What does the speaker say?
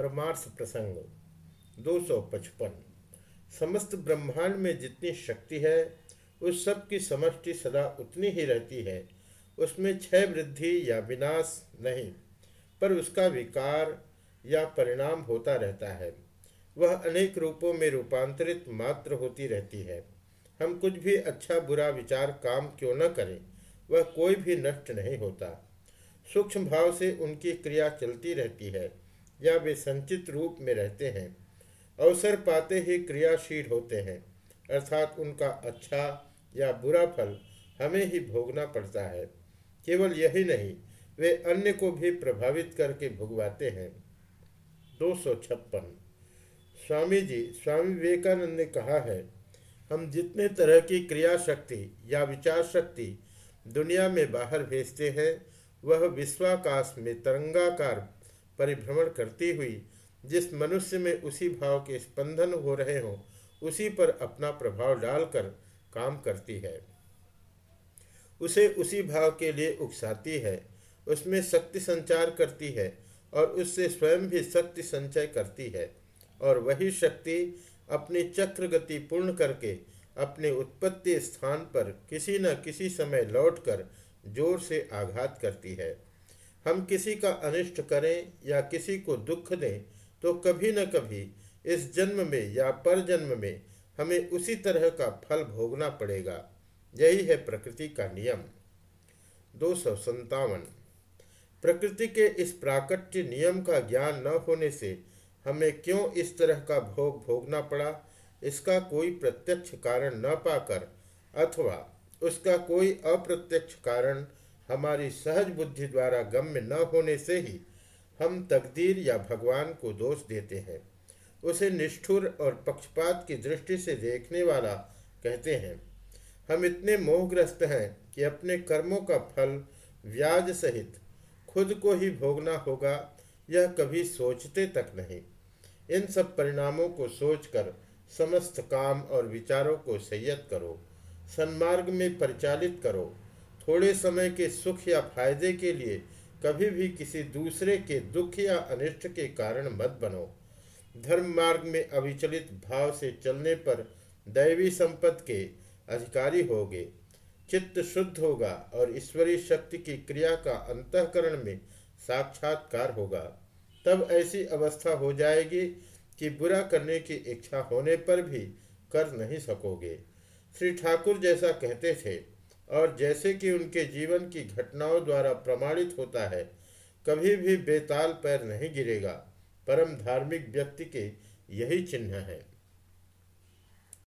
परमार्थ प्रसंग 255 समस्त ब्रह्मांड में जितनी शक्ति है, उस सब की समष्टि सदा उतनी ही रहती है। उसमें क्षय वृद्धि या विनाश नहीं, पर उसका विकार या परिणाम होता रहता है। वह अनेक रूपों में रूपांतरित मात्र होती रहती है। हम कुछ भी अच्छा बुरा विचार काम क्यों न करें, वह कोई भी नष्ट नहीं होता। सूक्ष्म भाव से उनकी क्रिया चलती रहती है। या वे संचित रूप में रहते हैं, अवसर पाते ही क्रियाशील होते हैं, अर्थात उनका अच्छा या बुरा फल हमें ही भोगना पड़ता है। केवल यही नहीं, वे अन्य को भी प्रभावित करके भुगवाते हैं। दो सौ छप्पन। स्वामी जी स्वामी विवेकानंद ने कहा है, हम जितने तरह की क्रिया शक्ति या विचार शक्ति दुनिया में बाहर भेजते हैं, वह विश्वाकाश में तरंगाकार परिभ्रमण करती हुई, जिस मनुष्य में उसी भाव के स्पंदन हो रहे हों, उसी पर अपना प्रभाव डालकर काम करती है। उसे उसी भाव के लिए उकसाती है, उसमें शक्ति संचार करती है और उससे स्वयं भी शक्ति संचय करती है और वही शक्ति अपनी चक्र गति पूर्ण करके अपने उत्पत्ति स्थान पर किसी न किसी समय लौटकर ज़ोर से आघात करती है। हम किसी का अनिष्ट करें या किसी को दुख दें तो कभी न कभी इस जन्म में या पर जन्म में हमें उसी तरह का फल भोगना पड़ेगा। यही है प्रकृति का नियम। दो सौ संतावन प्रकृति के इस प्राकट्य नियम का ज्ञान न होने से हमें क्यों इस तरह का भोग भोगना पड़ा? इसका कोई प्रत्यक्ष कारण न पाकर अथवा उसका कोई अप्रत्यक्ष कारण हमारी सहज बुद्धि द्वारा गम्य न होने से ही हम तकदीर या भगवान को दोष देते हैं। उसे निष्ठुर और पक्षपात की दृष्टि से देखने वाला कहते हैं, हम इतने मोहग्रस्त हैं कि अपने कर्मों का फल व्याज सहित खुद को ही भोगना होगा, यह कभी सोचते तक नहीं। इन सब परिणामों को सोचकर समस्त काम और विचारों को संयत करो, सन्मार्ग में परिचालित करो थोड़े समय के सुख या फ़ायदे के लिए कभी भी किसी दूसरे के दुख या अनिष्ट के कारण मत बनो। धर्म मार्ग में अविचलित भाव से चलने पर दैवी संपत्ति के अधिकारी होगे। चित्त शुद्ध होगा और ईश्वरीय शक्ति की क्रिया का अंतकरण में साक्षात्कार होगा। तब ऐसी अवस्था हो जाएगी कि बुरा करने की इच्छा होने पर भी कर नहीं सकोगे। श्री ठाकुर जैसा कहते थे और जैसे कि उनके जीवन की घटनाओं द्वारा प्रमाणित होता है, कभी भी बेताल पैर नहीं गिरेगा। परम धार्मिक व्यक्ति के यही चिन्ह है।